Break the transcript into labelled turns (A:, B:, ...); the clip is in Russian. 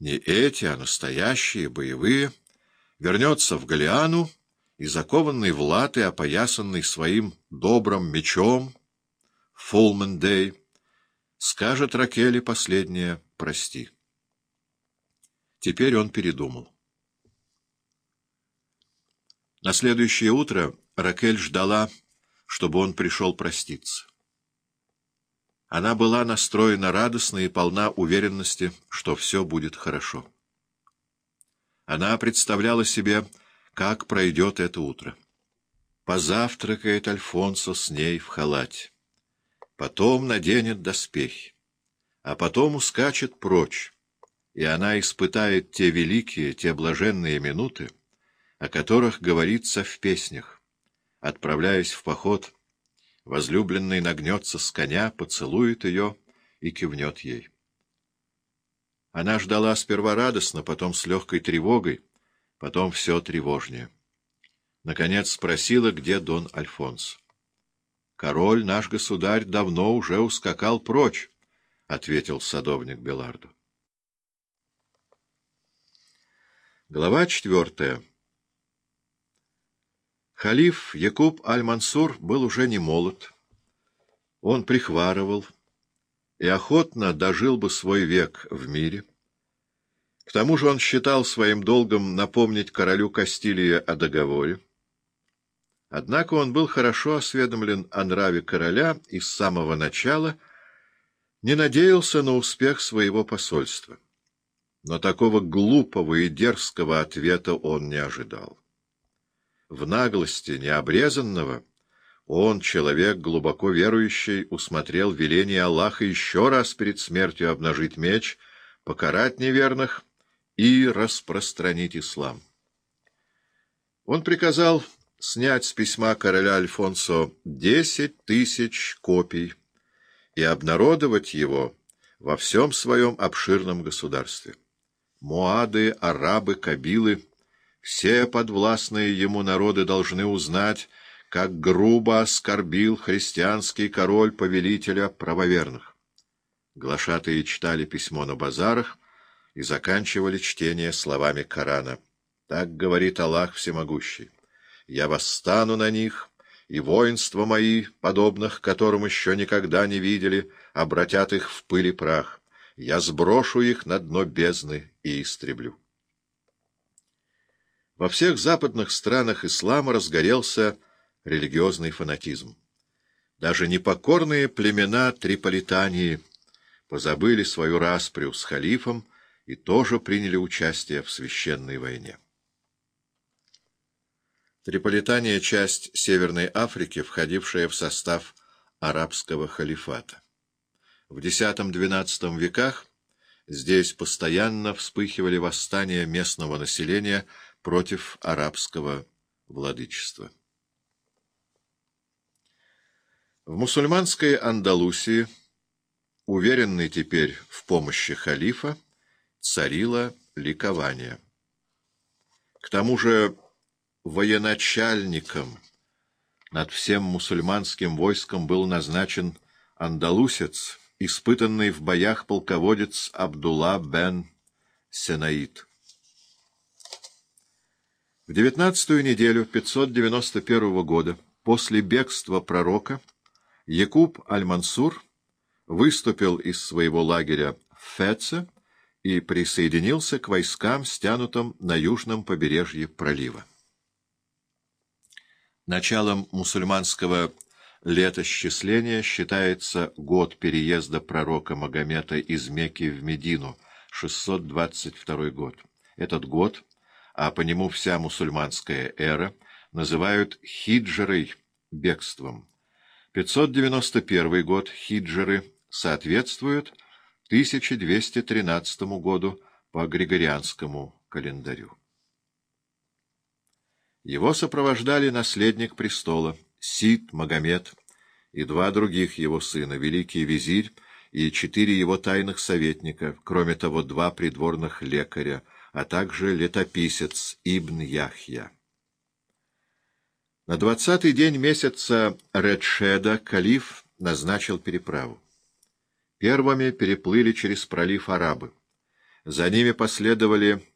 A: не эти, а настоящие, боевые, вернется в Галиану и, закованный в латы, опоясанный своим добрым мечом, Фулмендей, скажет Ракеле последнее «прости». Теперь он передумал. На следующее утро Ракель ждала, чтобы он пришел проститься. Она была настроена радостно и полна уверенности, что все будет хорошо. Она представляла себе, как пройдет это утро. Позавтракает Альфонсо с ней в халате. Потом наденет доспехи. А потом ускачет прочь, и она испытает те великие, те блаженные минуты, о которых говорится в песнях, отправляясь в поход — Возлюбленный нагнется с коня, поцелует ее и кивнет ей. Она ждала сперва радостно, потом с легкой тревогой, потом все тревожнее. Наконец спросила, где Дон Альфонс. — Король, наш государь, давно уже ускакал прочь, — ответил садовник Беларду. Глава четвертая Халиф Якуб Аль-Мансур был уже не молод. Он прихварывал и охотно дожил бы свой век в мире. К тому же он считал своим долгом напомнить королю Кастилии о договоре. Однако он был хорошо осведомлен о нраве короля и с самого начала не надеялся на успех своего посольства. Но такого глупого и дерзкого ответа он не ожидал в наглости необрезанного, он, человек глубоко верующий, усмотрел веление Аллаха еще раз перед смертью обнажить меч, покарать неверных и распространить ислам. Он приказал снять с письма короля Альфонсо десять тысяч копий и обнародовать его во всем своем обширном государстве. Моады, арабы, кабилы — все подвластные ему народы должны узнать, как грубо оскорбил христианский король повелителя правоверных. Глашатые читали письмо на базарах и заканчивали чтение словами Корана. Так говорит Аллах Всемогущий. «Я восстану на них, и воинства мои, подобных которым еще никогда не видели, обратят их в пыль и прах. Я сброшу их на дно бездны и истреблю». Во всех западных странах ислама разгорелся религиозный фанатизм. Даже непокорные племена Триполитании позабыли свою распрю с халифом и тоже приняли участие в священной войне. Триполитания — часть Северной Африки, входившая в состав арабского халифата. В X-XII веках здесь постоянно вспыхивали восстания местного населения — против арабского владычества. В мусульманской Андалусии, уверенный теперь в помощи халифа, царило ликование. К тому же военачальником над всем мусульманским войском был назначен андалусец, испытанный в боях полководец Абдулла бен Сенаид. В девятнадцатую неделю 591 года, после бегства пророка, Якуб Аль-Мансур выступил из своего лагеря в Феце и присоединился к войскам, стянутым на южном побережье пролива. Началом мусульманского летосчисления считается год переезда пророка Магомета из Мекки в Медину, 622 год. Этот год — а по нему вся мусульманская эра, называют хиджерой бегством. 591 год хиджеры соответствует 1213 году по Григорианскому календарю. Его сопровождали наследник престола Сид Магомед и два других его сына, великий визирь и четыре его тайных советника, кроме того, два придворных лекаря — а также летописец Ибн Яхья. На двадцатый день месяца Редшеда калиф назначил переправу. Первыми переплыли через пролив арабы. За ними последовали